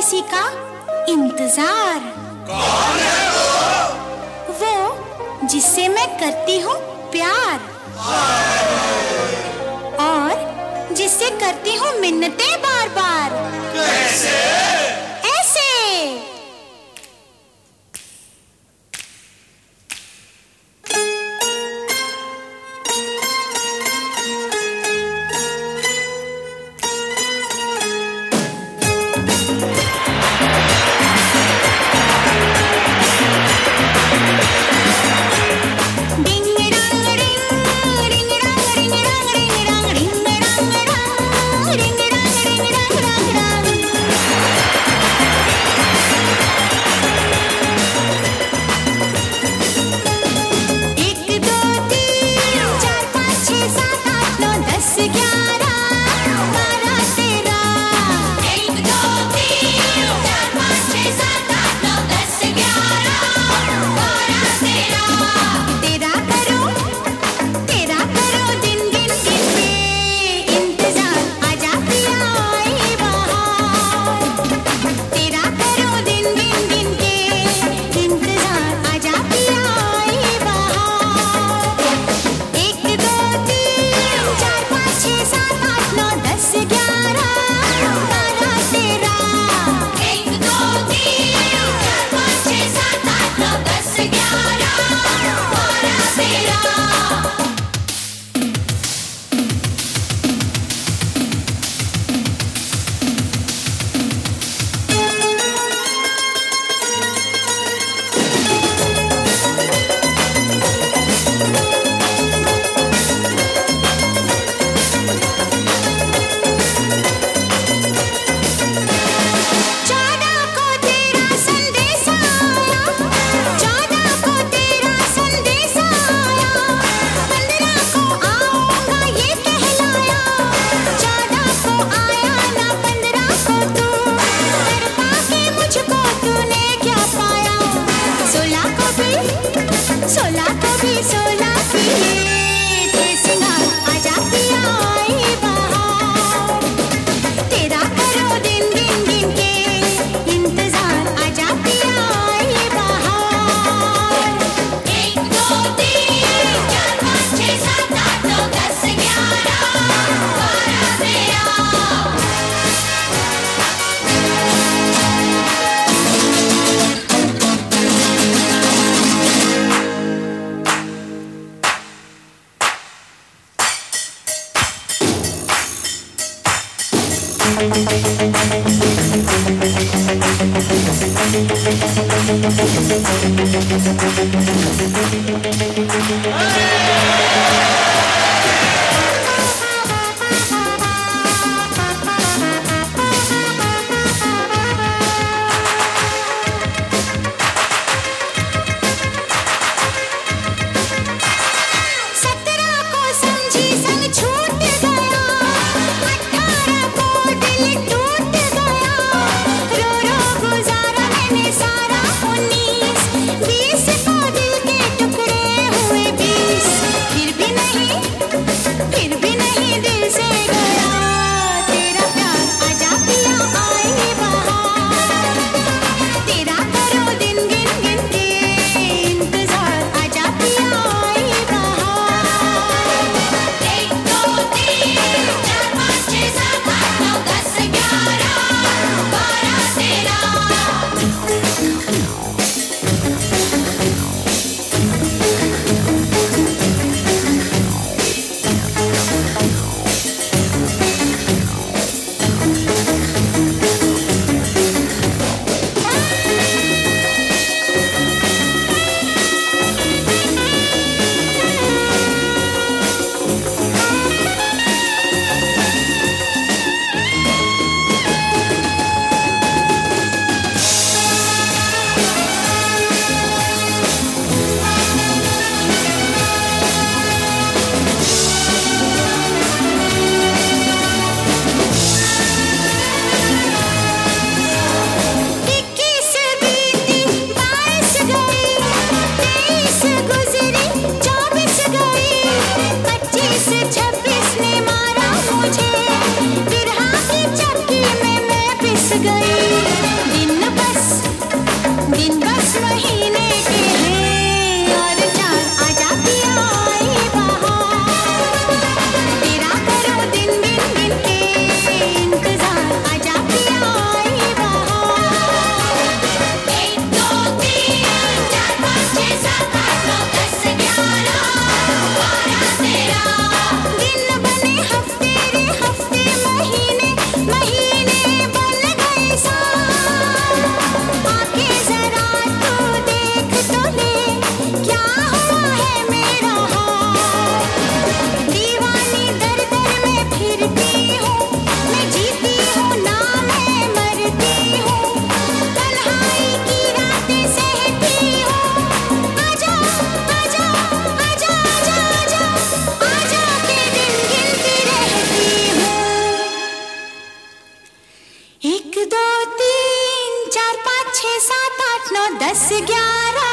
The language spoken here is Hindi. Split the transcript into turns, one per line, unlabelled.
किसी का इंतज़ार।
कौन है वो
वो जिससे मैं करती हूँ प्यार। और जिससे करती हूँ मिन्नतें बार बार
कैसे?
Olha, será. ¡Ay! बस गई सात आठ नौ दस ग्यारह।